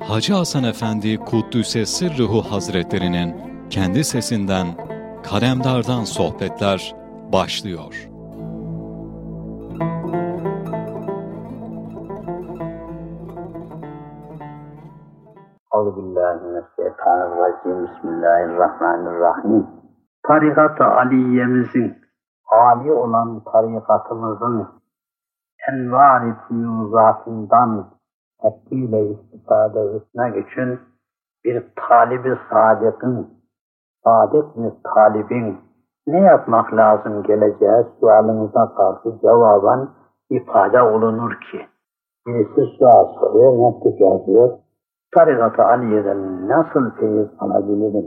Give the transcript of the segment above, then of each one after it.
Hacı Hasan Efendi Kuddüs'e Sırrıhu Hazretlerinin kendi sesinden Kalemdar'dan sohbetler başlıyor. Euzubillahimineşşeytanirracim. Bismillahirrahmanirrahim. Tarikat-ı Aliye'mizin, Ali olan tarikatımızın envar-i füyuzatından hakkıyla istifade etmek için bir talibi sadetin, saadet bir talibin ne yapmak lazım geleceği sualınıza karşı cevaben ifade olunur ki. Birisi sual soruyor, mektup yazıyor. Tarikat-ı Aliye'den nasıl feyiz alabilirim?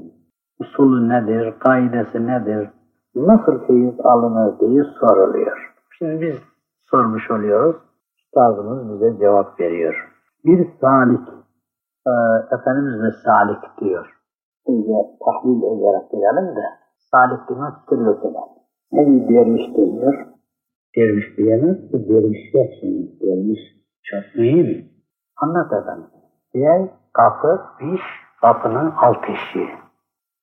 Usulü nedir, kaidesi nedir, nasıl feyiz alınır diye soruluyor. Şimdi biz sormuş oluyoruz, üstadımız bize cevap veriyor bir salik, e, Efendimiz de salik diyor. İyice tahlil ederek diyelim de, salik demek türlüsüne. Ne bir derviş deniyor? Derviş diyemez ki derviş yok şimdi. Derviş çok mühim. Anlat efendim. Diğer kapı, piş, kapının alt eşiği.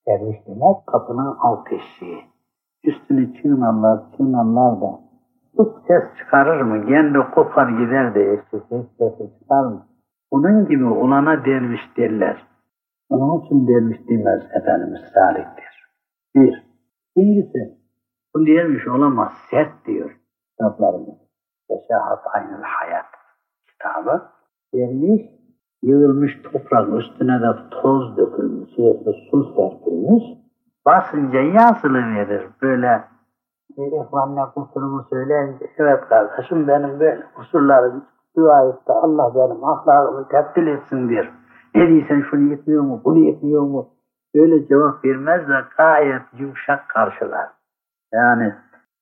Derviş demek kapının alt eşiği. Üstüne çığınarlar, çığınarlar da hiç ses çıkarır mı? Kendi kopar gider de eşi ses çıkar mı? Onun gibi olana derviş derler. Onun için derviş demez Efendimiz saliktir. Bir. İkincisi, bu derviş olamaz, sert diyor kitaplarımız. Beşahat Aynül Hayat kitabı. Derviş, yığılmış toprak üstüne de toz dökülmüş, su serpilmiş. Basınca yazılı verir. Böyle bir ihvanla kusurumu söyleyince, evet kardeşim benim böyle kusurlarım dua etti. Allah benim ahlakımı tebdil etsin der. Ne diysen şunu yetmiyor mu, bunu yetmiyor mu? Öyle cevap vermez de gayet yumuşak karşılar. Yani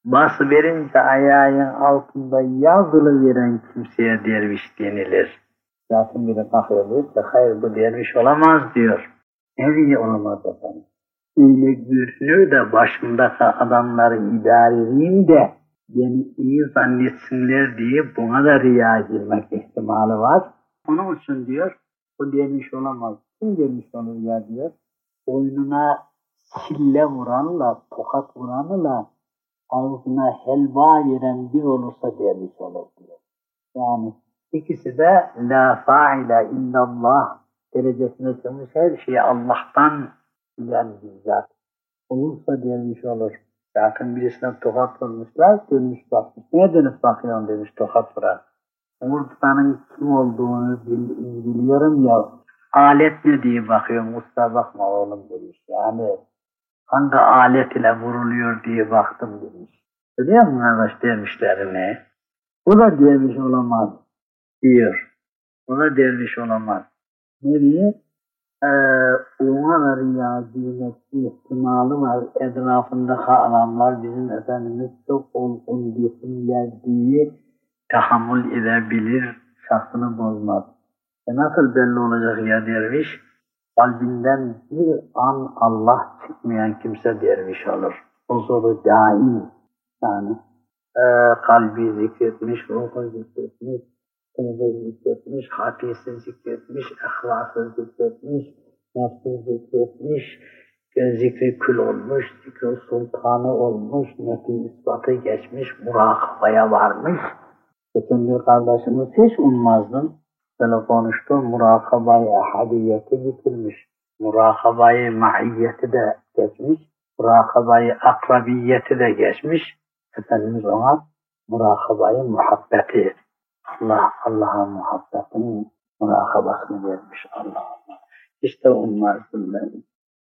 bası verince ayağın altında yazılı veren kimseye derviş denilir. Zaten biri kalkıyor diyor hayır bu derviş olamaz diyor. Ne diye olamaz efendim? Öyle görünüyor da başımdaki adamları idare edeyim de beni iyi zannetsinler diye buna da riya girmek ihtimali var. Onun için diyor, bu demiş olamaz. Kim demiş olur ya diyor. Boynuna sille vuranla, tokat vuranla ağzına helva veren bir olursa demiş olur diyor. Yani ikisi de la fa'ile illallah derecesine çıkmış her şeyi Allah'tan bilen bizzat. Olursa demiş olur. Yakın birisine tokat vurmuşlar, dönmüş bakmış. Niye dönüp bakıyorsun demiş tokat vuran. Umurtkanın kim olduğunu bil, biliyorum ya, alet ne diye bakıyorum, usta bakma oğlum demiş. Yani hangi alet ile vuruluyor diye baktım demiş. Biliyor musun arkadaş dervişlerine? Bu da derviş olamaz diyor. Bu da derviş olamaz. Nereye? E, ona riyaziyeti ihtimali var. Etrafındaki adamlar bizim Efendimiz çok olgun diye tahammül edebilir, şahsını bozmaz. E nasıl belli olacak ya derviş? Kalbinden bir an Allah çıkmayan kimse derviş olur. Huzuru daim. Yani e, kalbi zikretmiş, ruhu zikretmiş, Tevbe zikretmiş, hafisi zikretmiş, ahlası zikretmiş, nefsi zikretmiş, zikri kül olmuş, zikri sultanı olmuş, nefi ispatı geçmiş, murakabaya varmış. Bütün bir kardeşimiz hiç ummazdım. Böyle konuştu, murakabayı ahadiyeti bitirmiş. Murakabayı maiyeti de geçmiş. Murakabayı akrabiyeti de geçmiş. Efendimiz ona murakabayı muhabbeti Allah Allah'a muhabbetin murakabasını vermiş Allah Allah. İşte onlar bunlar.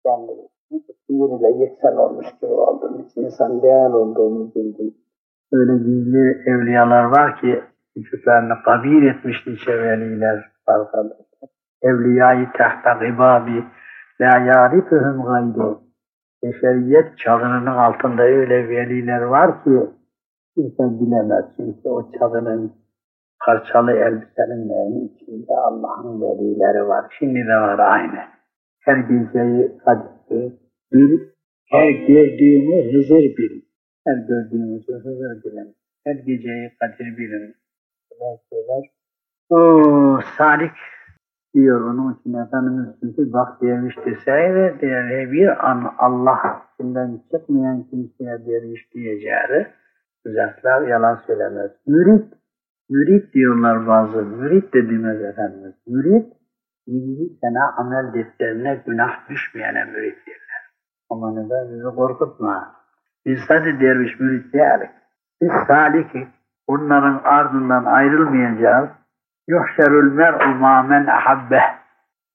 Ben birbiriyle yeksen olmuş gibi oldum. Hiç insan değer olduğunu bildim. Öyle gizli evliyalar var ki küçüklerini kabir etmiş nice veliler arkadaşlar. Evliyayı tahta gıbabi la yarifuhum gayri. Beşeriyet çadırının altında öyle veliler var ki kimse bilemez. Çünkü o çadırın parçalı elbisenin neyin içinde Allah'ın velileri var. Şimdi de var aynı. Her geceyi kadir bil, her gördüğümü hızır bil. Her gördüğümüzü hızır bilin. Her geceyi kadir bilin. Şeyler. O salik diyor onun için Efendimiz çünkü bak derviş deseydi der bir an Allah içinden çıkmayan kimseye derviş diyeceği uzaklar yalan söylemez. Mürit, mürit diyorlar bazı. Mürit de demez Efendimiz. Mürit, 20 sene amel defterine günah düşmeyene mürit derler. Ama neden bizi korkutma. Biz sadece derviş mürit değiliz. Biz saliki, onların ardından ayrılmayacağız. Yuhşerül mer'u ma men ahabbeh.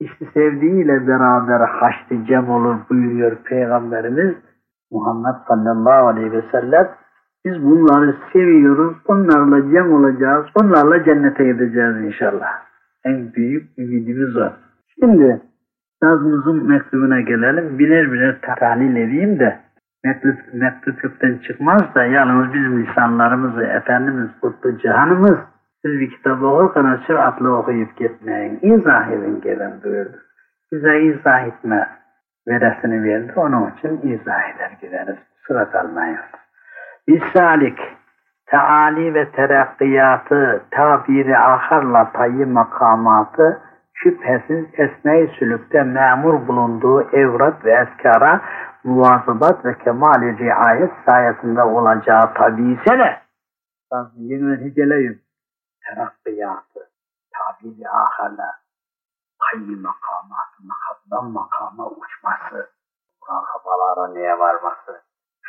İşte sevdiğiyle beraber haştı cem olur buyuruyor Peygamberimiz Muhammed sallallahu aleyhi ve sellem. Biz bunları seviyoruz, onlarla cem olacağız, onlarla cennete gideceğiz inşallah. En büyük ümidimiz o. Şimdi Nazımızın mektubuna gelelim. Birer birer tahlil edeyim de mektup, mektup kökten çıkmaz da yalnız bizim lisanlarımızı Efendimiz Kutlu Cihanımız siz bir kitabı okurken süratli okuyup gitmeyin. İzah edin gelin buyurdu. Bize izah etme veresini verdi. Onun için izah eder gideriz. Sıra kalmayın. İsalik teali ve terakkiyatı tabiri aharla tayyi makamatı şüphesiz esne-i sülükte memur bulunduğu evrat ve eskara muvazabat ve kemali riayet sayesinde olacağı tabi ise de yeni hiceleyin terakkiyatı tabiri aharla tayyi makamatı makamdan makama uçması murakabalara neye varması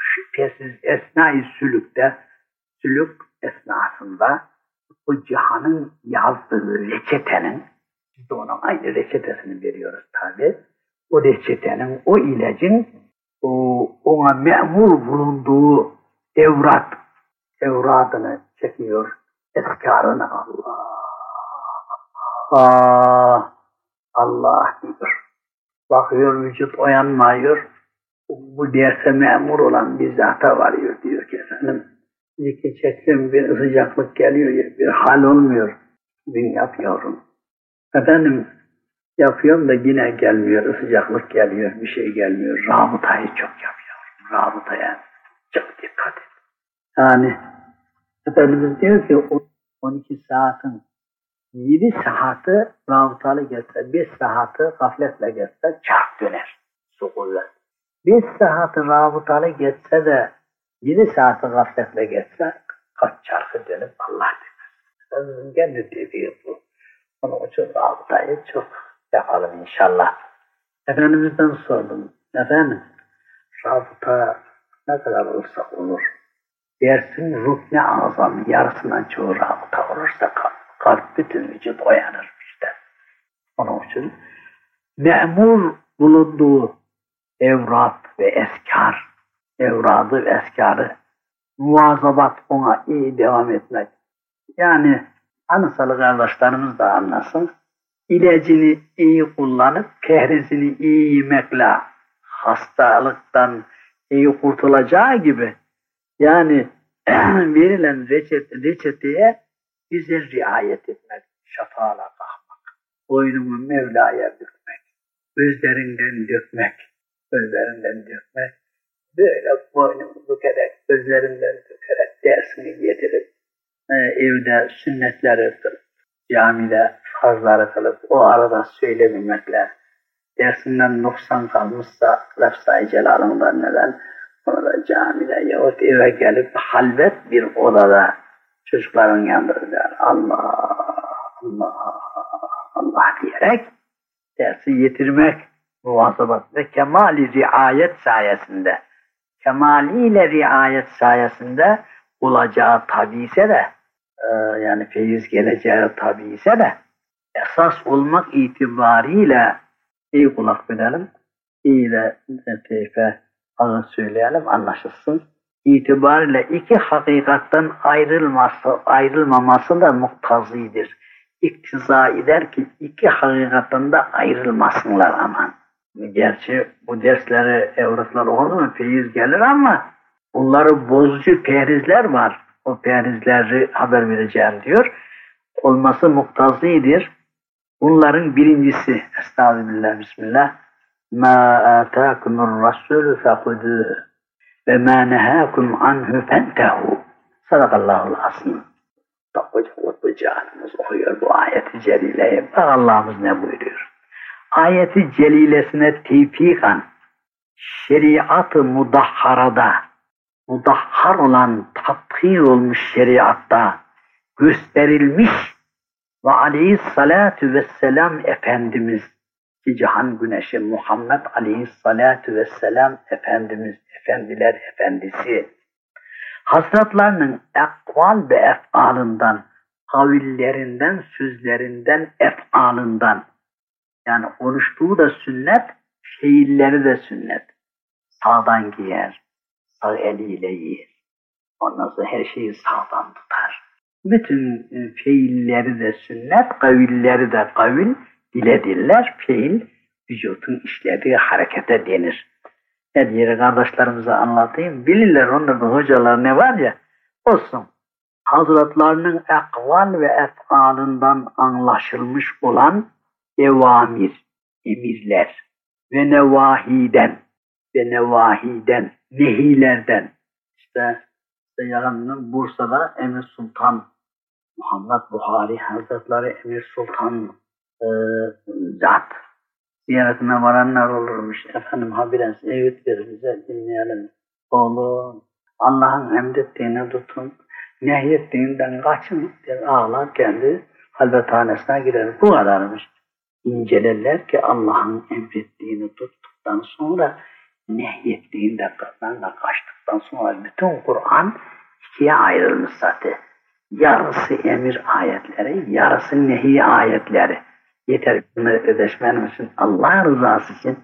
şüphesiz esna-i sülükte sülük esnasında bu cihanın yazdığı reçetenin biz de ona aynı reçetesini veriyoruz tabi. O reçetenin, o ilacın o, ona memur bulunduğu evrat, evradını çekiyor. Eskarını Allah, Allah, Allah diyor. Bakıyor vücut uyanmıyor. Bu derse memur olan bir zata varıyor diyor ki efendim. Zikri çektim bir sıcaklık geliyor, bir hal olmuyor. Ben yapıyorum. Efendim yapıyorum da yine gelmiyor, sıcaklık geliyor, bir şey gelmiyor. Rabıtayı çok yapıyorum. Rabıtaya çok dikkat et. Yani Efendimiz diyor ki 12 saatin 7 saati rabıtalı geçse, 5 saati gafletle geçse çarp döner. Su kuvvet. 5 saati rabıtalı geçse de 7 saati gafletle geçse kaç çarkı dönüp Allah demez. Kendi dediği bu. Onun için rabıtayı çok yapalım inşallah. Efendimiz'den sordum. Efendim, rabıta ne kadar olursa olur. Dersin rukne azam yarısından çoğu rabıta olursa kalp, kalp bütün vücut uyanır işte. Onun için memur bulunduğu evrat ve eskar, evradı ve eskarı muvazabat ona iyi devam etmek. Yani Anısalı kardeşlerimiz de anlasın. İlacını iyi kullanıp kehresini iyi yemekle hastalıktan iyi kurtulacağı gibi yani verilen reçete, reçeteye güzel riayet etmek, şafağla kalkmak, boynumu Mevla'ya dökmek, gözlerinden dökmek, gözlerinden dökmek, böyle boynumu bükerek, gözlerinden dökerek dersini getirip e, evde sünnetleri kılıp, camide farzları kılıp, o arada söylememekle, dersinden noksan kalmışsa lafzayı celalından neden? Onu da camide yahut eve gelip halvet bir odada çocukların yanında der Allah, Allah, Allah diyerek dersi yitirmek muhasabat ve kemali riayet sayesinde kemaliyle riayet sayesinde olacağı tabi ise de e, yani feyiz geleceği tabi ise de esas olmak itibariyle iyi kulak verelim, iyi de latife ağır söyleyelim, anlaşılsın. İtibariyle iki hakikatten ayrılması, ayrılmaması da muktazidir. İktiza eder ki iki hakikatten de ayrılmasınlar aman. Gerçi bu dersleri, evraklar olur mu feyiz gelir ama bunları bozucu perizler var. O perizleri haber vereceğim diyor. Olması muktazidir. Bunların birincisi, Estağfirullah, Bismillah. Atakumur rasul fehuduhu ve ma nehakum anhu fentehu. Sadakallahul asim. Bak hocam, Canımız okuyor bu ayeti celileyi. Bak Allah'ımız ne buyuruyor. Ayeti celilesine tevfikan şeriat-ı mudahharada mudahhar olan tathir olmuş şeriatta gösterilmiş ve aleyhissalatu vesselam Efendimiz ki cihan güneşi Muhammed aleyhissalatu vesselam Efendimiz, Efendiler Efendisi Hazretlerinin ekval ve efalından, kavillerinden, sözlerinden, efalından yani konuştuğu da sünnet, fiilleri de sünnet. Sağdan giyer, sağ eliyle yer. Ondan sonra her şeyi sağdan tutar. Bütün e, fiilleri de sünnet, kavilleri de kavil, dile diller, fiil, vücutun işlediği harekete denir. Ne diye kardeşlerimize anlatayım. Bilirler onların hocalar ne var ya, olsun. Hazretlerinin ekval ve efalından anlaşılmış olan evamir, emirler ve nevahiden ve nevahiden, nehilerden. İşte, işte yarın Bursa'da Emir Sultan Muhammed Buhari Hazretleri Emir Sultan e, zat ziyaretine varanlar olurmuş. Efendim habiren evet bir bize dinleyelim. Oğlum Allah'ın emrettiğini tutun. Nehyettiğinden kaçın. Der, ağlar kendi halvethanesine girer. Bu kadarmış. İncelerler ki Allah'ın emrettiğini tuttuktan sonra nehyettiğinde kaçtıktan sonra bütün Kur'an ikiye ayrılmış zaten. Yarısı emir ayetleri, yarısı nehi ayetleri. Yeter ödeşmen için, Allah rızası için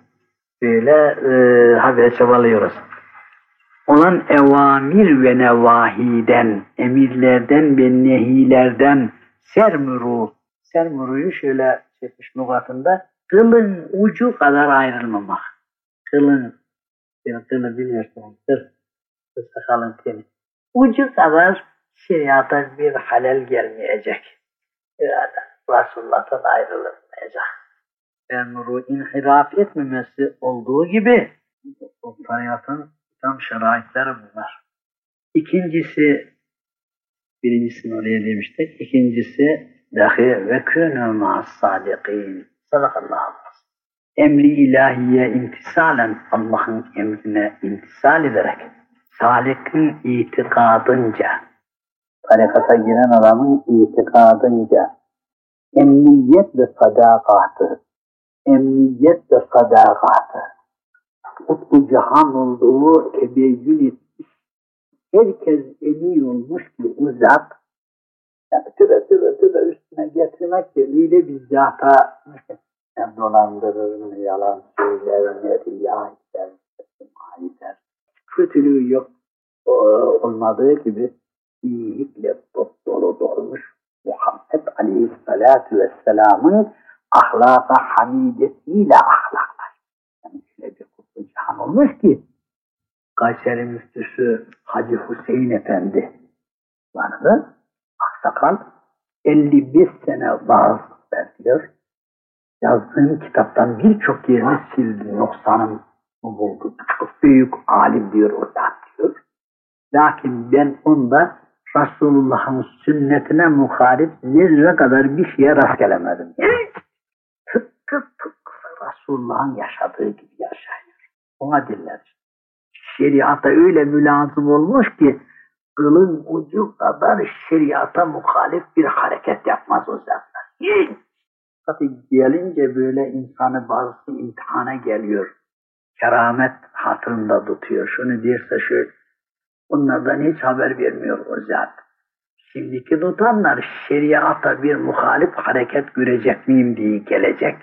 böyle e, habere çabalıyoruz. Olan evamir ve nevahiden, emirlerden ve nehilerden sermuru, sermuruyu şöyle çekmiş lügatında, kılın ucu kadar ayrılmamak. Kılın, yani kılı biliyorsunuz, kıl, sakalın teni. Ucu kadar şeriata bir halel gelmeyecek. Yani Resulullah'tan ayrılmayacak. Emru inhiraf etmemesi olduğu gibi o tarikatın tam şeraitleri bunlar. İkincisi birincisini oraya demiştik. İkincisi dahi ve künü ma'as sadiqin. Sadakallahu Emri ilahiye imtisalen Allah'ın emrine imtisal ederek salikin itikadınca tarikata giren adamın itikadınca emniyet ve sadakatı emniyet ve sadakatı kutbu cihan olduğu tebeyyün etmiş herkes emin olmuş ki o zat yani üstüne getirmek ki öyle bir zata ne dolandırır yalan söyler riya eder eder kötülüğü yok. Olmadığı gibi iyilikle dolu dolmuş Muhammed Aleyhisselatü Vesselam'ın ahlaka hamidesiyle ahlaklar. Yani şöyle bir kutlu cihan olmuş ki Kayseri müftüsü Hacı Hüseyin Efendi vardı. Aksakal 55 sene vaaz verdiyor. Yazdığım kitaptan birçok yerini sildi. Noksanım buldu. Çok büyük alim diyor orada diyor. Lakin ben onda Resulullah'ın sünnetine muharip zerre kadar bir şeye rast gelemedim. tıpkı tıpkı Resulullah'ın yaşadığı gibi yaşıyor. Ona diller. Şeriata öyle mülazım olmuş ki kılın ucu kadar şeriata muhalif bir hareket yapmaz o zatlar. Hiç. Tabi gelince böyle insanı bazı imtihana geliyor. Keramet hatırında tutuyor. Şunu derse şu Onlardan hiç haber vermiyor o zat. Şimdiki tutanlar şeriata bir muhalif hareket görecek miyim diye gelecek.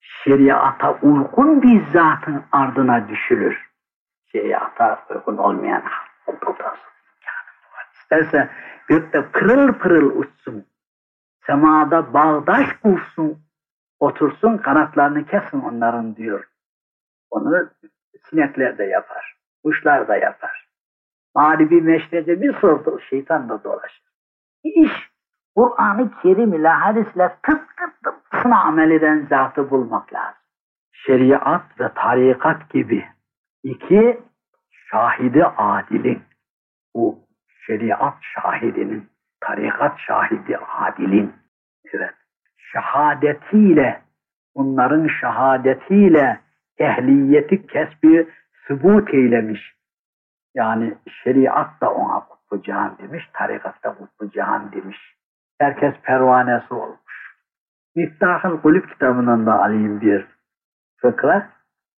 Şeriata uygun bir zatın ardına düşülür. Şeriata uygun olmayan tutarsın. İsterse gökte pırıl pırıl uçsun. Semada bağdaş kursun. Otursun kanatlarını kesin onların diyor. Onu sinekler de yapar. Kuşlar da yapar. Mağribi meşrede bir sordu, şeytan da dolaşır. İş, Kur'an-ı Kerim ile hadisle tıpkı tıpkısına amel eden zatı bulmak lazım. Şeriat ve tarikat gibi iki şahidi adilin, bu şeriat şahidinin, tarikat şahidi adilin, evet, şehadetiyle Onların şehadetiyle ehliyeti kesbi sübut eylemiş. Yani şeriat da ona kutbu cihan demiş, tarikat da kutbu cihan demiş. Herkes pervanesi olmuş. Miftahıl Kulüp kitabından da alayım bir fıkra.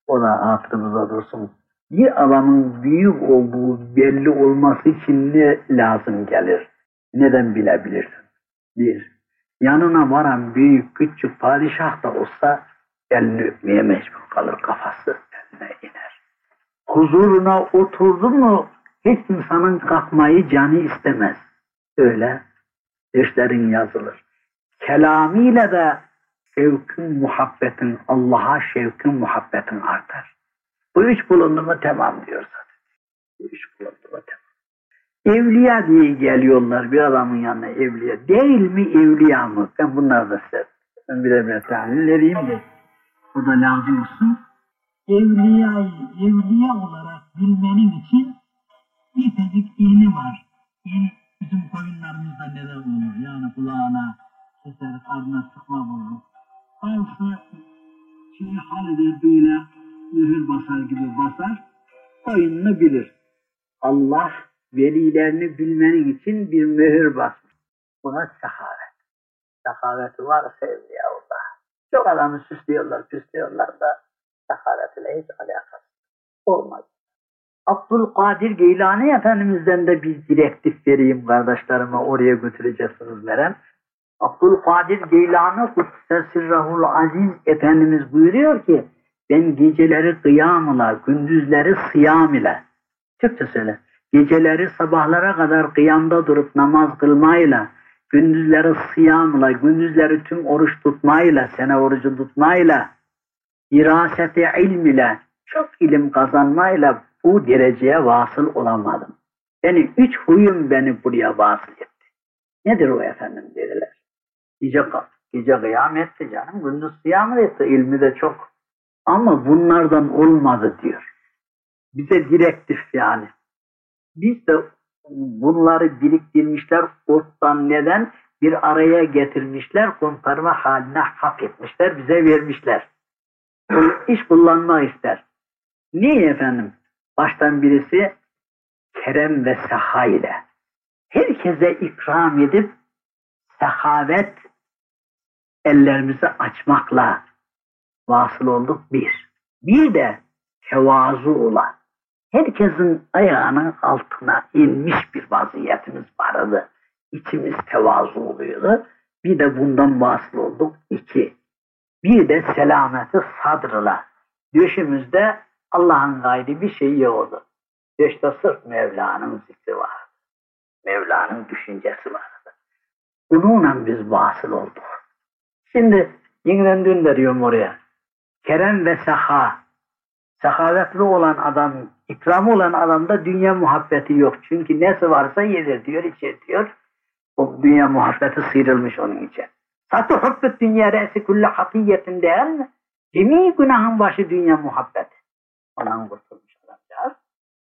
O da hatırımıza dursun. Bir adamın büyük olduğu belli olması için ne lazım gelir? Neden bilebilirsin? Bir, yanına varan büyük küçük padişah da olsa elini öpmeye mecbur kalır kafası eline iner. Huzuruna oturdu mu hiç insanın kalkmayı canı istemez. Öyle derslerin yazılır. Kelamiyle de şevkin, muhabbetin, Allah'a şevkin, muhabbetin artar. Bu üç bulundu mu tamam diyor zaten. Bu üç bulundu mu tamam. Evliya diye geliyorlar bir adamın yanına evliya. Değil mi evliya mı? Ben bunları da size birer birer tahlil edeyim de. Bu da lazım olsun. Evliyayı evliya olarak bilmenin için bir tezik ilmi var. İl bizim koyunlarımızda neden olur? Yani kulağına keser, karnına sıkma vurur. Alsa şey halde böyle mühür basar gibi basar, oyununu bilir. Allah velilerini bilmenin için bir mühür basmış. Buna sahavet. Sahaveti varsa evliyaullah. Çok adamı süslüyorlar, süslüyorlar da sahavetle hiç alakası olmaz. Abdülkadir Geylani Efendimiz'den de bir direktif vereyim kardeşlerime oraya götüreceksiniz Merem. Abdülkadir Geylani Kutsese Sirrahul Aziz Efendimiz buyuruyor ki ben geceleri kıyam ile, gündüzleri sıyam ile. Türkçe söyle. Geceleri sabahlara kadar kıyamda durup namaz kılmayla, gündüzleri sıyamla, gündüzleri tüm oruç tutmayla, sene orucu tutmayla, iraseti ilm ile, çok ilim kazanmayla bu dereceye vasıl olamadım. Yani üç huyum beni buraya vasıl etti. Nedir o efendim dediler. Gece, gece kıyam etti canım, gündüz sıyam etti, ilmi de çok ama bunlardan olmadı diyor. Bize direktif yani. Biz de bunları biriktirmişler ottan neden bir araya getirmişler kontarma haline hak etmişler bize vermişler. İş kullanmak ister. Niye efendim? Baştan birisi kerem ve saha ile herkese ikram edip sehavet ellerimizi açmakla vasıl olduk bir. Bir de tevazu ola. Herkesin ayağının altına inmiş bir vaziyetimiz vardı. İçimiz tevazu oluyordu. Bir de bundan vasıl olduk iki. Bir de selameti sadrıla. Döşümüzde Allah'ın gayri bir şey yoktu. Döşte sırf Mevla'nın zikri vardı. Mevla'nın düşüncesi vardı. Bununla biz vasıl olduk. Şimdi yeniden döndürüyorum oraya kerem ve saha, sahavetli olan adam, ikramı olan adamda dünya muhabbeti yok. Çünkü nesi varsa yedir diyor, içer diyor. O dünya muhabbeti sıyrılmış onun için. Satı hubbet dünya re'si kulle hatiyetin değil mi? Cemi günahın başı dünya muhabbeti. Ondan kurtulmuş adamcağız.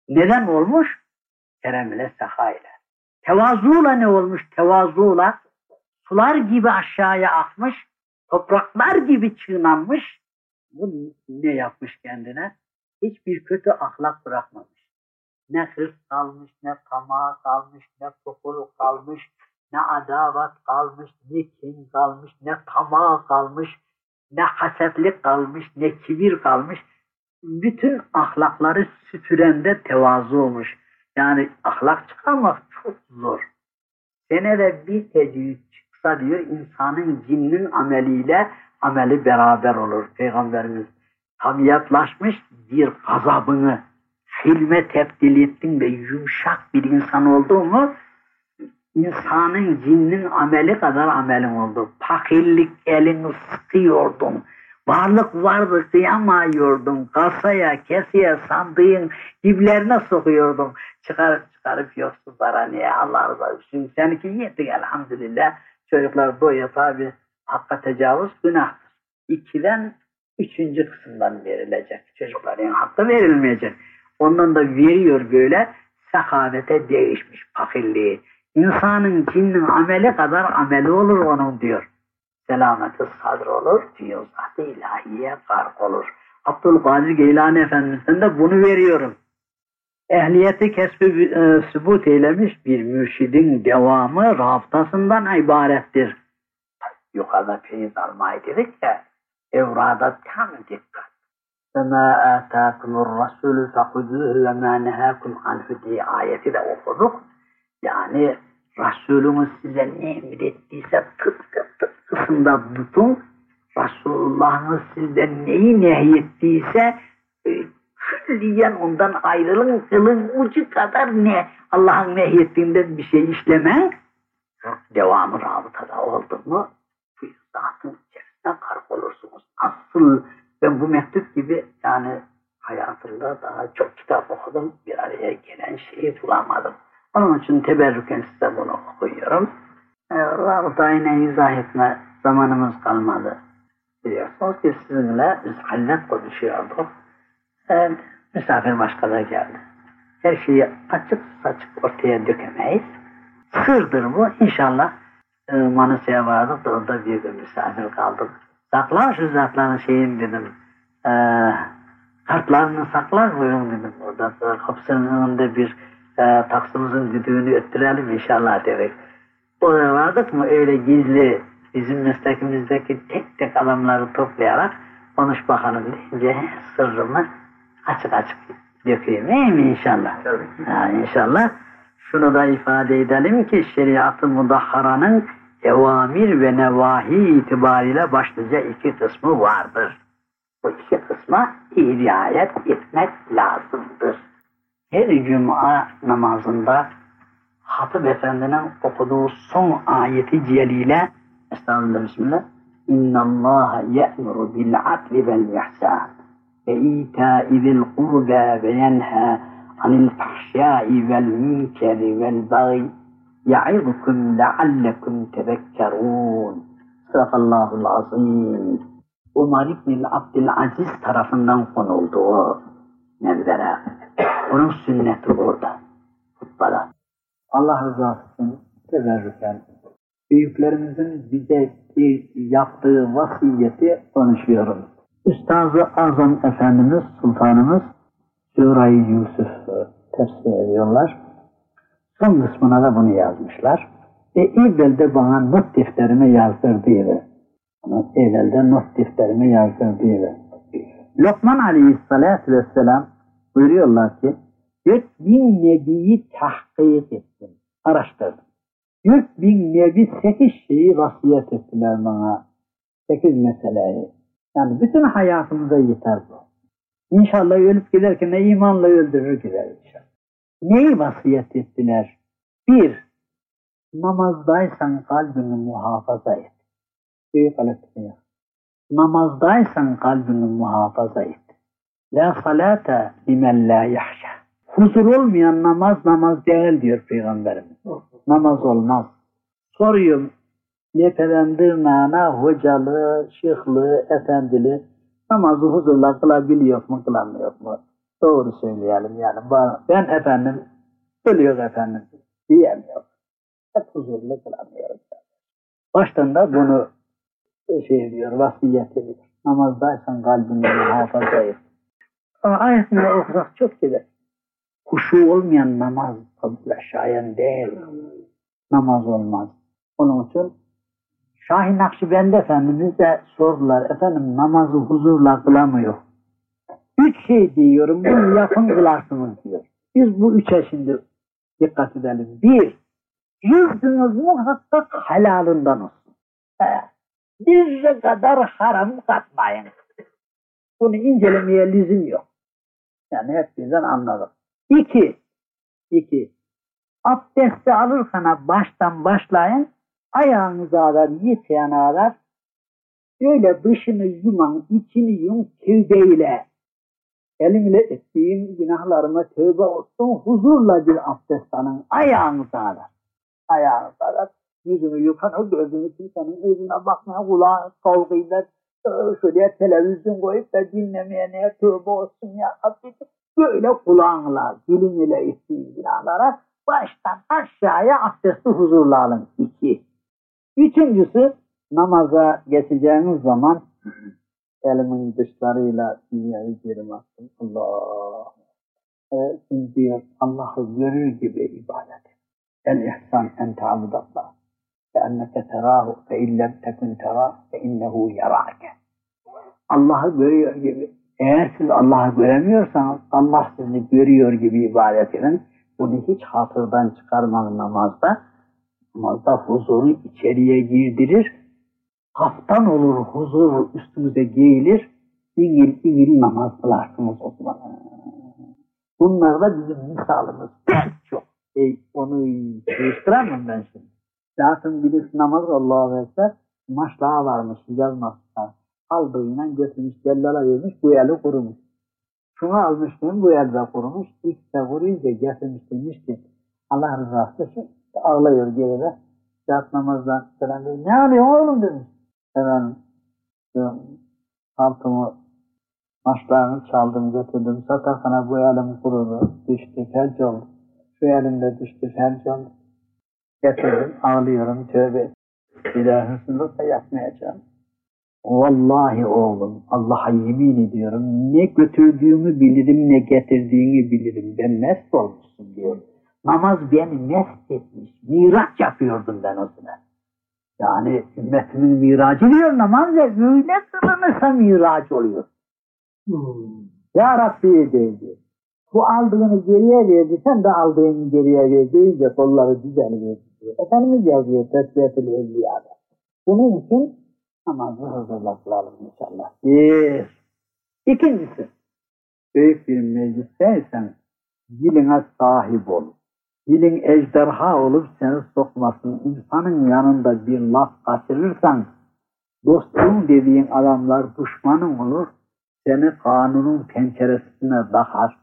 Neden olmuş? Kerem ile saha ile. Tevazuğla ne olmuş? Tevazuğla sular gibi aşağıya akmış, topraklar gibi çiğnanmış, bu ne yapmış kendine? Hiçbir kötü ahlak bırakmamış. Ne hırs kalmış, ne tamah kalmış, ne kokuluk kalmış, ne adavat kalmış, ne kin kalmış, ne tamah kalmış, ne hasetlik kalmış, ne kibir kalmış. Bütün ahlakları süpürende tevazu olmuş. Yani ahlak çıkarmak çok zor. Senede bir tecrübe çıksa diyor insanın cinnin ameliyle ameli beraber olur. Peygamberimiz tabiatlaşmış bir gazabını filme tebdil ettin ve yumuşak bir insan oldu mu insanın cinnin ameli kadar amelin oldu. Pakillik elini sıkıyordun. Varlık vardı kıyamıyordun. Kasaya, keseye, sandığın diblerine sokuyordun. Çıkarıp çıkarıp yoksullara niye Allah razı olsun. Seninki yedik elhamdülillah. Çocuklar doya tabi hakka tecavüz günahtır. İkiden üçüncü kısımdan verilecek. Çocukların hakkı verilmeyecek. Ondan da veriyor böyle sehavete değişmiş fakirliği. İnsanın cinnin ameli kadar ameli olur onun diyor. selameti sadr olur, fiyuzat-ı ilahiye fark olur. Abdülkadir Geylani Efendimiz'den de bunu veriyorum. Ehliyeti kesbi e, sübut eylemiş bir mürşidin devamı rabtasından ibarettir Yukarıda feyiz almayı dedik ya, evrada tam dikkat. وَمَا آتَاكُمُ الرَّسُولُ فَخُذُوهُ وَمَا نَهَاكُمْ عَنْهُ diye ayeti de okuduk. Yani Resulümüz size ne emrettiyse tıpkı tıpkısında tutun. Resulullah'ın sizden neyi nehyettiyse e, külliyen ondan ayrılın, kılın ucu kadar ne Allah'ın nehyettiğinden bir şey işlemen devamı rabıtada oldu mu zatın içerisinde kark olursunuz. Asıl ben bu mektup gibi yani hayatımda daha çok kitap okudum. Bir araya gelen şeyi bulamadım. Onun için teberrüken size bunu okuyorum. E, rabıta yine izah etme zamanımız kalmadı. Biliyorsunuz ki sizinle biz hallet konuşuyorduk. E, misafir başkaları geldi. Her şeyi açık saçık ortaya dökemeyiz. Sırdır bu. İnşallah Manisa'ya vardık da orada bir gün misafir kaldık. Sakla şu zatların şeyini dedim. E, kartlarını sakla buyurun dedim. Orada kapısının önünde bir e, taksımızın düdüğünü öttürelim inşallah dedik. Oraya vardık mı öyle gizli bizim meslekimizdeki tek tek adamları toplayarak konuş bakalım deyince sırrımı açık açık dökeyim. İyi mi inşallah? Ha, inşallah. Şunu da ifade edelim ki şeriat-ı mudahharanın evamir ve nevahi itibariyle başlıca iki kısmı vardır. Bu iki kısma iyi riayet etmek lazımdır. Her cuma namazında Hatip Efendi'nin okuduğu son ayeti celiyle Estağfirullah Bismillah İnna Allah ye'muru bil adli vel ihsan ve ita'i zil kurba ve yenha anil fahşai vel münkeri vel bagi ya'idukum leallekum tezekkerun Sadakallahul azim Umar İbn Abdülaziz tarafından konulduğu menbere. Onun sünneti orada. Hutbada. Allah rızası için teberrüken büyüklerimizin bize yaptığı vasiyeti konuşuyorum. Üstazı Azam Efendimiz, Sultanımız Sure-i Yusuf tefsir ediyorlar. Son kısmına da bunu yazmışlar. E evvelde bana not defterime yazdırdıydı. Ama evvelde not defterime yazdırdıydı. Lokman Aleyhisselatü Vesselam buyuruyorlar ki 4000 nebiyi tahkik ettim, araştırdım. 4000 nebi 8 şeyi vasiyet ettiler bana. 8 meseleyi. Yani bütün hayatımıza yeter bu. İnşallah ölüp giderken de imanla öldürür gider inşallah. Neyi vasiyet ettiler? Bir, namazdaysan kalbini muhafaza et. Büyük alakası Namazdaysan kalbini muhafaza et. La salate limen la yahşa. Huzur olmayan namaz namaz değil diyor Peygamberimiz. Namaz olmaz. Soruyorum lepeden nana hocalı, şıklı, efendili namazı huzurla kılabiliyor mu, kılamıyor mu? Doğru söyleyelim yani. Ben efendim, ölüyor efendim diyemiyor. Hep huzurlu kılamıyorum. Baştan da bunu şey diyor, vasiyet ediyor. Namazdaysan kalbini muhafaza et. Ama ayetini okusak çok gider. Huşu olmayan namaz kabul şayan değil. Namaz olmaz. Onun için Şahin Nakşibendi Efendimiz de sordular. Efendim namazı huzurla kılamıyor. Üç şey diyorum bunu yapın kılarsınız diyor. Biz bu üçe şimdi dikkat edelim. Bir, yüzünüz muhakkak helalından olsun. Bir kadar haram katmayın. Bunu incelemeye lüzum yok. Yani hepinizden anladık. İki, iki, abdesti alırken baştan başlayın, ayağınızı arar, yıkayanı arar, böyle dışını yuman, içini yum tövbeyle, elimle ettiğim günahlarıma tövbe olsun, huzurla bir abdest alın, ayağınızı arar, ayağınızı arar, yüzünü yıkan, gözünü kimsenin gözüne bakmaya, kulağı kavgıyla, şuraya televizyon koyup da dinlemeyene tövbe olsun ya, böyle kulağınla, dilin ile ettiğin günahlara baştan aşağıya abdesti huzurla alın. İki. Üçüncüsü namaza geçeceğiniz zaman elimin dışlarıyla dünyayı baktım. Allah. Evet, diyor Allah'ı görür gibi ibadet. El ihsan en ta'budallah. Fe enneke terâhu fe illem tekun terâ fe innehu yarâke. Allah'ı görüyor gibi. Eğer siz Allah'ı göremiyorsanız Allah sizi görüyor gibi ibadet edin. Bunu hiç hatırdan çıkarmak namazda. Namazda huzuru içeriye girdirir. Haftan olur huzur üstümüze giyilir. İngil ingil namaz kılarsınız o zaman. Bunlar da bizim misalımız. Pek çok. E, onu değiştiremem ben şimdi. Zaten birisi namaz Allah'a verse maçlığa varmış yazmazsa. Aldığıyla götürmüş, dellala vermiş, bu eli kurumuş. Şunu almıştım, bu elde kurumuş. İlk de vurunca getirmiş demiş ki Allah rızası için ağlıyor geride. Yat namazdan selam. Ne arıyorsun oğlum demiş. Efendim, altımı maçlarını çaldım, götürdüm. Satarkana bu elim kurudu, düştü, felç oldu. Şu elimde düştü, felç oldu. Getirdim, ağlıyorum, tövbe. Bir daha hırsızlık da yapmayacağım. Vallahi oğlum, Allah'a yemin ediyorum, ne götürdüğümü bilirim, ne getirdiğini bilirim. Ben mest olmuşsun diyor. Namaz beni mest etmiş. Miraç yapıyordum ben o sene. Yani ümmetimin miracı diyor namaz ve öyle kılınırsa miraç oluyor. Hmm. Ya Rabbi dedi. Bu aldığını geriye verdi, sen de aldığını geriye ver deyince kolları düzeliyor. Efendimiz yazıyor Tesbiyatül Evliya'da. Bunun için namazı hazırlatalım inşallah. Bir. İkincisi, büyük bir meclisteysen diline sahip ol. Dilin ejderha olup seni sokmasın. İnsanın yanında bir laf kaçırırsan dostum dediğin adamlar düşmanın olur. Seni kanunun penceresine dahar.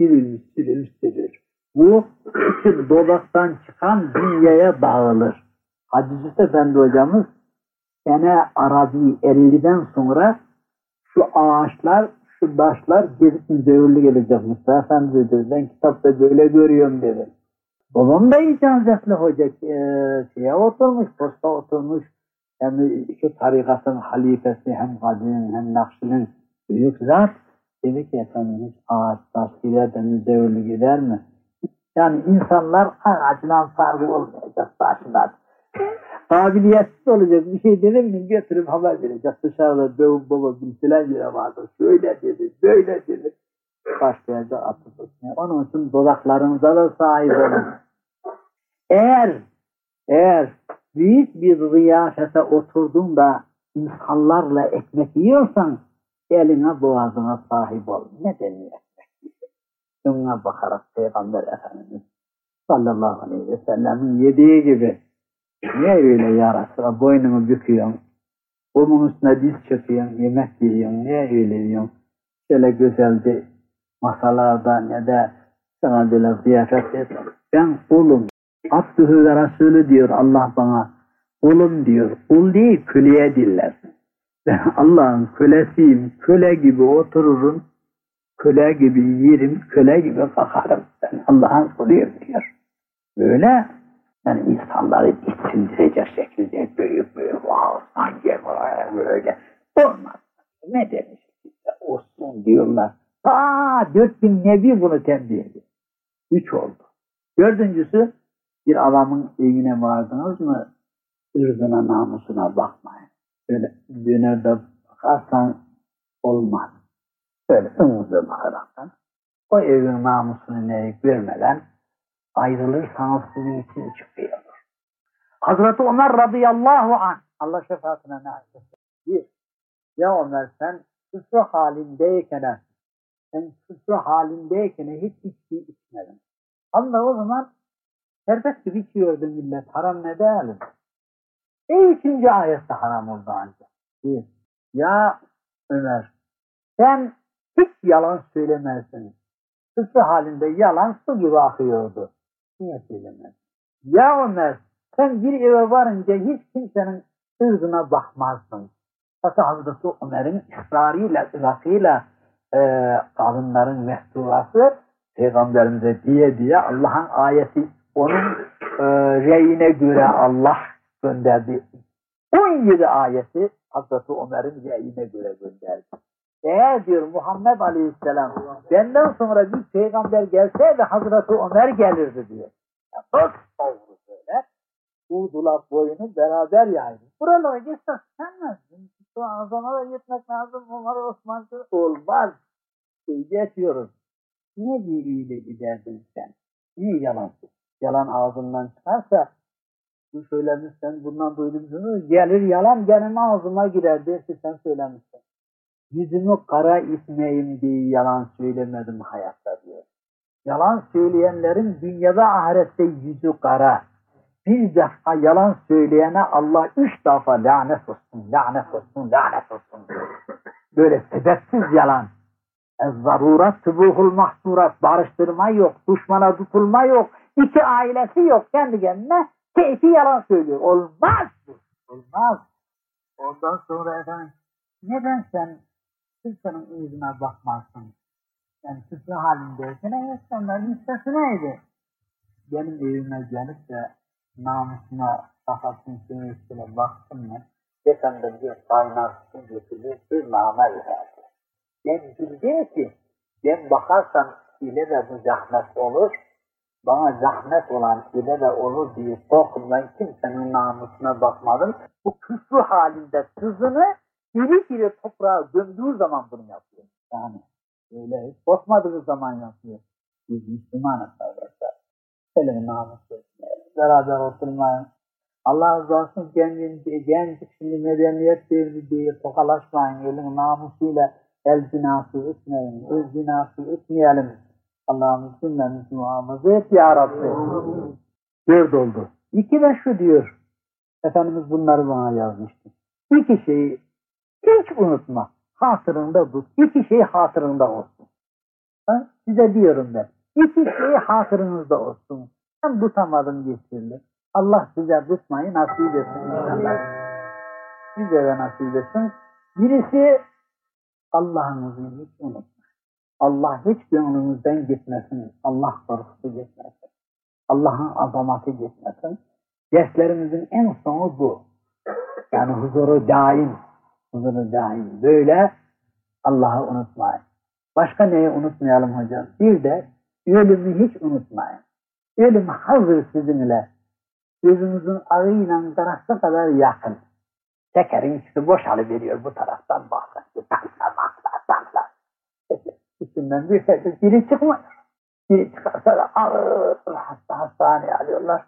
Sürül sürül sürül. Bu iki dodaktan çıkan dünyaya dağılır. Hacı Efendi hocamız sene Arabi 50'den sonra şu ağaçlar, şu taşlar gezip zehirli gelecek Mustafa Efendi dedi. Ben kitapta böyle görüyorum dedi. Babam da icazetli hoca e, şeye oturmuş, posta oturmuş. Hem şu tarikatın halifesi hem Kadir'in hem Nakşi'nin büyük zat. Dedi ki efendim hiç ağaç taş gider de müzevirli gider mi? Yani insanlar ağacından farklı olmayacak başından. Kabiliyetsiz olacak bir şey dedim mi götürüp haber verecek. Dışarıda dövüm baba bilsilen yere vardı. Şöyle dedi, böyle dedi. Başlayacak atıp Onun için dodaklarınıza da sahip olun. Eğer eğer büyük bir ziyafete oturdun da insanlarla ekmek yiyorsan eline boğazına sahip ol. Ne deniyor ekmek? Şuna bakarak Peygamber Efendimiz sallallahu aleyhi ve sellem'in yediği gibi niye öyle ya Resulallah boynumu büküyorsun onun üstüne diz çöküyorsun, yemek yiyorsun, niye öyle yiyorsun? Şöyle güzelce masalarda ne de sana böyle ziyafet et. Ben kulum, Abdühü ve Resulü diyor Allah bana. Kulum diyor. Kul değil köleye diller. Ben Allah'ın kölesiyim. Köle gibi otururum. Köle gibi yerim. Köle gibi kalkarım. Ben Allah'ın kuluyum diyor. Böyle yani insanları içsindirecek şekilde büyük büyük wow, sanki böyle olmaz. Ne demiş? Olsun diyorlar. Aa dört bin nebi bunu tembih ediyor. Üç oldu. Dördüncüsü bir adamın evine vardınız mı ırzına namusuna bakmayın. Böyle dönerde bakarsan olmaz. Böyle ımıza bakaraktan o evin namusunu neye görmeden ayrılırsanız sizin için çıkıyor. Hazreti Ömer radıyallahu anh Allah şefaatine nail Bir, ya Ömer sen küfrü halindeyken sen küfrü halindeyken hiç içki içmedin. Ama o zaman Serbest gibi içiyordu millet. Haram ne değerli? E üçüncü ayette haram oldu ancak. Bir, ya Ömer sen hiç yalan söylemezsin. Sıfır halinde yalan su gibi akıyordu. Niye söylemez? Ya Ömer sen bir eve varınca hiç kimsenin ırzına bakmazdın. Fakat Hazreti Ömer'in ısrarıyla, ırakıyla e, kadınların mesturası Peygamberimize diye diye Allah'ın ayeti onun e, reyine göre Allah gönderdi. 17 ayeti Hazreti Ömer'in yayine göre gönderdi. Eğer diyor Muhammed Aleyhisselam benden sonra bir peygamber gelseydi Hazreti Ömer gelirdi diyor. Yani doğru söyler. Vurdular boyunu beraber yaydı. Buralara geçsek senmezsin. Şu azama da gitmek lazım. Ömer Osman olmaz. Geçiyoruz. Ne diye iyiyle giderdin sen? Niye yalan? Yalan ağzından çıkarsa bu söylemişsen bundan duydum gelir yalan benim ağzıma girer derse sen söylemişsin. Yüzümü kara itmeyeyim diye yalan söylemedim hayatta diyor. Yalan söyleyenlerin dünyada ahirette yüzü kara. Bir defa yalan söyleyene Allah üç defa lanet olsun, lanet olsun, lanet olsun diyor. Böyle sebepsiz yalan. Zarurat, tubuhul mahsurat, barıştırma yok, düşmana tutulma yok, iki ailesi yok kendi kendine keyfi yalan söylüyor. Olmaz bu. Olmaz. Ondan sonra efendim neden sen kimsenin yüzüne bakmazsın? Yani süslü halindeyken evet onlar müstesneydi. Benim evime gelip de namusuna kafasını üstüne baktım mı desem de bir kaynar su getirir bir namel verdi. Ben bildim ki ben bakarsam ile de bu zahmet olur bana zahmet olan ile de olur diye korkumdan kimsenin namusuna bakmadım. Bu küfrü halinde kızını diri diri toprağa gömdüğü zaman bunu yapıyor. Yani öyle korkmadığı zaman yapıyor. Biz Müslümanız arkadaşlar. Elini namus etmeyelim. Beraber oturmayın. Allah razı olsun genç, genç şimdi medeniyet devri diye tokalaşmayın. Elin namusuyla el zinası etmeyin. Öz zinası etmeyelim. Allah'ım cümlemizi muhafaza et ya Rabbi. Dört oldu. İki de şu diyor. Efendimiz bunları bana yazmıştı. İki şeyi hiç unutma. Hatırında tut. İki şey hatırında olsun. Ha? Size diyorum ben. İki şey hatırınızda olsun. Ben tutamadım geçirdi. Allah size tutmayı nasip etsin inşallah. Bize de nasip etsin. Birisi Allah'ınızı hiç unutma. Allah hiç gönlümüzden gitmesin. Allah korkusu gitmesin. Allah'ın azamatı gitmesin. Derslerimizin en sonu bu. Yani huzuru daim. Huzuru daim. Böyle Allah'ı unutmayın. Başka neyi unutmayalım hocam? Bir de ölümü hiç unutmayın. Ölüm hazır sizinle. Gözünüzün ağıyla karası kadar yakın. Tekerin içi boşalıveriyor bu taraftan bakın. Takla bakla takla. İçinden bir ses biri çıkmıyor. Biri çıkarsa da ağır hasta hastaneye alıyorlar.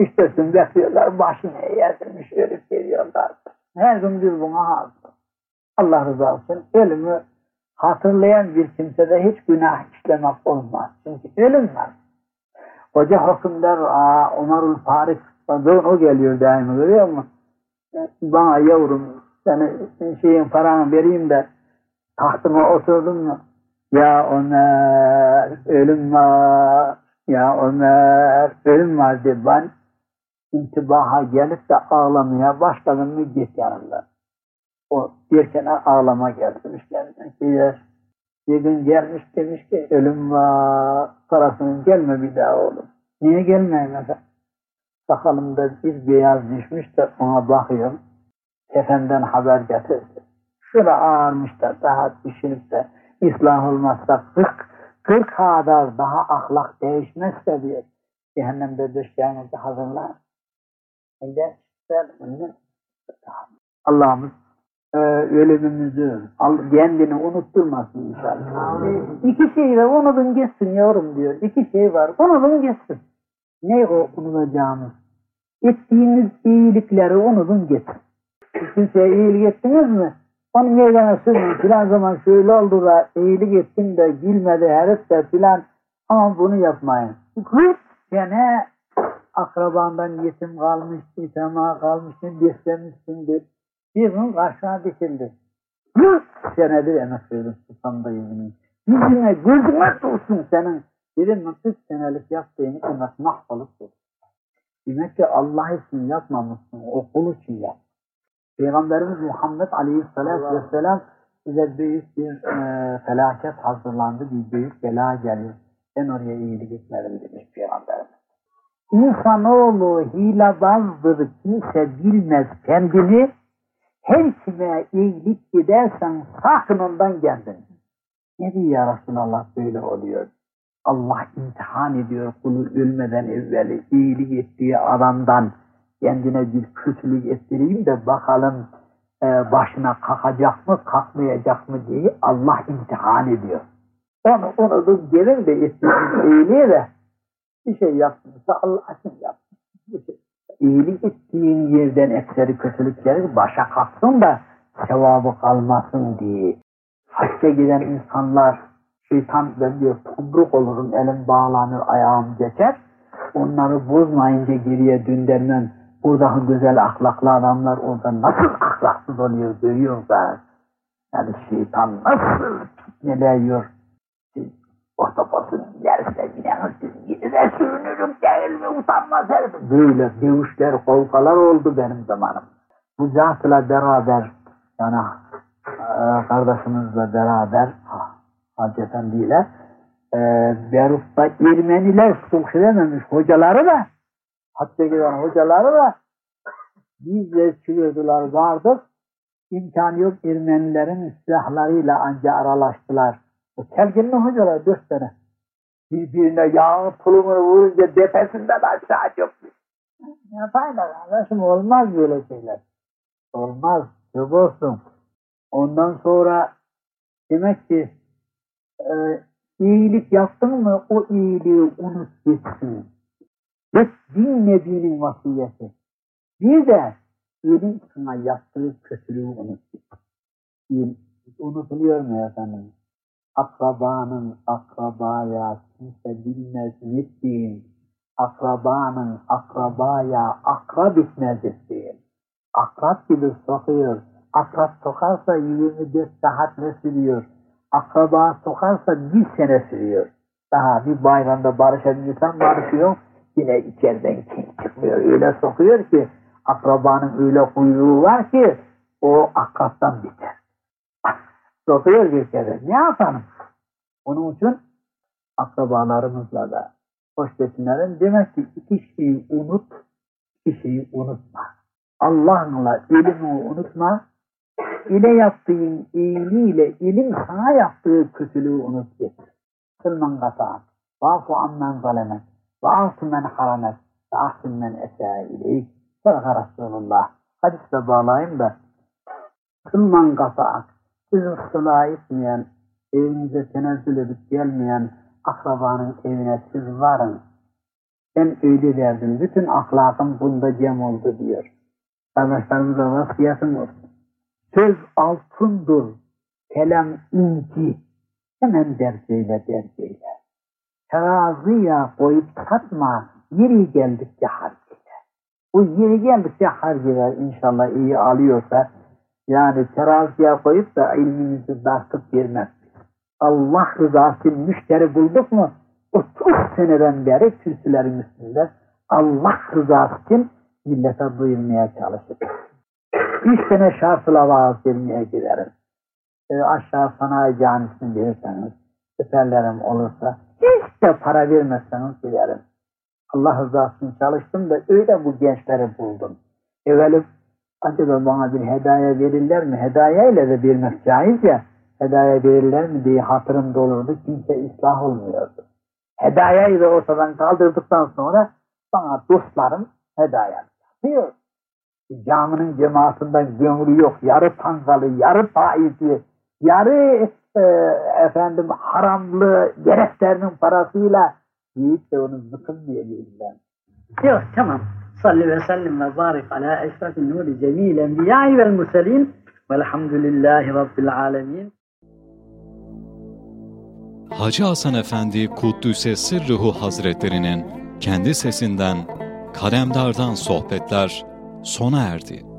İşte bekliyorlar. Başını eğerdirmiş ölüp geliyorlar. Her gün biz buna hazır. Allah rızası için ölümü hatırlayan bir kimsede hiç günah işlemek olmaz. Çünkü ölüm var. Hoca hükümler Umarul Farik o geliyor daima görüyor musun? Bana yavrum sana şeyin paranı vereyim de tahtıma oturdun mu? Ya Ömer ölüm var. Ya Ömer ölüm var diye ben intibaha gelip de ağlamaya başladım mı git yanımda. O derken ağlama gelmiş kendine. Bir gün gelmiş demiş ki ölüm var. Parasının gelme bir daha oğlum. Niye gelmeyeyim efendim? Sakalımda bir beyaz düşmüş de ona bakıyorum. Efendiden haber getirdi. Şöyle ağarmış da daha düşünüp de ıslah olmazsa 40, 40 kadar daha ahlak değişmezse diye cehennemde düşeceğinizi hazırlar. Şimdi Allah'ımız e, ölümümüzü kendini unutturmasın inşallah. İki şey var unutun gitsin yavrum diyor. İki şey var unutun gitsin. Ne o unutacağımız? Ettiğiniz iyilikleri unutun gitsin. Kimseye iyilik ettiniz mi? Onu meydana sürmeyin. Filan zaman şöyle oldu da iyilik ettim de gülmedi herif de filan. Ama bunu yapmayın. Sene akrabandan yetim kalmış, itama kalmış, beslemişsindir. Bir gün karşına dikildi. Senedir emek verin sultanda yeminin. Yüzüne, gözüne dursun senin. Birinin 40 senelik yaptığını emek mahvolup Demek ki Allah için yapmamışsın, o kul için yap. Peygamberimiz Muhammed Aleyhisselatü Vesselam size büyük bir e, felaket hazırlandı, bir büyük bela geliyor. Ben oraya iyilik etmedim demiş Peygamberimiz. İnsanoğlu hilebazdır, kimse bilmez kendini. Her kime iyilik edersen sakın ondan kendini. Ne diyor ya Resulallah böyle oluyor. Allah imtihan ediyor kulu ölmeden evveli iyilik ettiği adamdan kendine bir kötülük ettireyim de bakalım e, başına kalkacak mı kalkmayacak mı diye Allah imtihan ediyor. Onu onu da gelir de ettiğiniz iyiliği de bir şey yaptıysa Allah için yapsın. Şey. İyilik ettiğin yerden ekseri kötülük gelir başa kalksın da sevabı kalmasın diye. Hacca giden insanlar şeytan ben diyor tomruk olurum elim bağlanır ayağım geçer. Onları bozmayınca geriye döndürmem. Buradaki güzel ahlaklı adamlar orada nasıl ahlaksız oluyor görüyorlar. Yani şeytan nasıl neler yiyor. Ortopasın derse binemezsin. Yine sürünürüm değil mi utanmaz herif. Böyle dövüşler, kolkalar oldu benim zamanım. Bu zatla beraber yani e, kardeşimizle beraber Hacı Efendi ile e, Beruf'ta Ermeniler sulh edememiş hocaları da hacca giden hocaları da bizle çığırdılar vardık. İmkanı yok Ermenilerin silahlarıyla anca aralaştılar. O telginli hocalar dört tane. Birbirine yağ tulumunu vurunca tepesinden aşağı çöktü. Fayda kardeşim olmaz böyle şeyler. Olmaz. Yok olsun. Ondan sonra demek ki e, iyilik yaptın mı o iyiliği unut gitsin. Hep din nebinin vasiyeti. Bir de iyilik sana yaptığı kötülüğü unut gitsin. Unutuluyor mu efendim? Akrabanın akrabaya kimse bilmez nettiğin, akrabanın akrabaya akrab etmez ettiğin. Akrab gibi sokuyor. Akrab sokarsa 24 saat ne sürüyor? Akraba sokarsa bir sene sürüyor. Daha bir bayramda barışabilirsen barışıyor. Yine içeriden kim çıkmıyor. Öyle sokuyor ki akrabanın öyle kuyruğu var ki o akraptan biter. sokuyor bir kere. Ne yapalım? Onun için akrabalarımızla da hoş demek ki iki şeyi unut, iki şeyi unutma. Allah'ınla ilmi unutma, ile yaptığın iyiliğiyle ilim sana yaptığı kötülüğü unut. Kılman kata'at, vafu ammen zalemet, ve afu men haramet, ve ahsin men esâ ileyk. Sadaka Resulullah. Hadiste bağlayayım da, kılman kata'at, sizi sıla etmeyen, evinize tenezzül edip gelmeyen akrabanın evine siz varın. Ben öyle derdim. Bütün ahlakım bunda cem oldu diyor. Kardeşlerimize vasiyetim olsun. Söz altındır, kelam inci. Hemen derceyle derceyle. Terazıya koyup satma, yeri geldikçe harcayla. Bu yeri geldikçe harcayla inşallah iyi alıyorsa, yani teraziye koyup da ilminizi dartıp vermez. Allah rızası müşteri bulduk mu 30 seneden beri kürsülerin üstünde Allah rızası için millete duyurmaya çalışır. Üç sene şartla vaaz vermeye giderim. E, aşağı sanayi canisini verirseniz, seferlerim olursa, de para vermezseniz giderim. Allah rızası için çalıştım da öyle bu gençleri buldum. Evveli acaba bana bir hediye verirler mi? Hediye ile de vermek caiz ya hediye verirler mi diye hatırım dolurdu. Kimse ıslah olmuyordu. Hediyeyi de ortadan kaldırdıktan sonra bana dostlarım hediye yapıyor. Caminin cemaatinden gömülü yok. Yarı pangalı, yarı faizli, yarı e, efendim haramlı gereklerinin parasıyla yiyip de onu zıkınmayabilirim ben. Yok tamam. Salli ve sellim ve barik ala eşrafin nuri cemil enbiyai vel murselin velhamdülillahi rabbil alemin. Hacı Hasan Efendi Kuddüs'e Sırrıhu Hazretlerinin kendi sesinden Kalemdar'dan sohbetler sona erdi.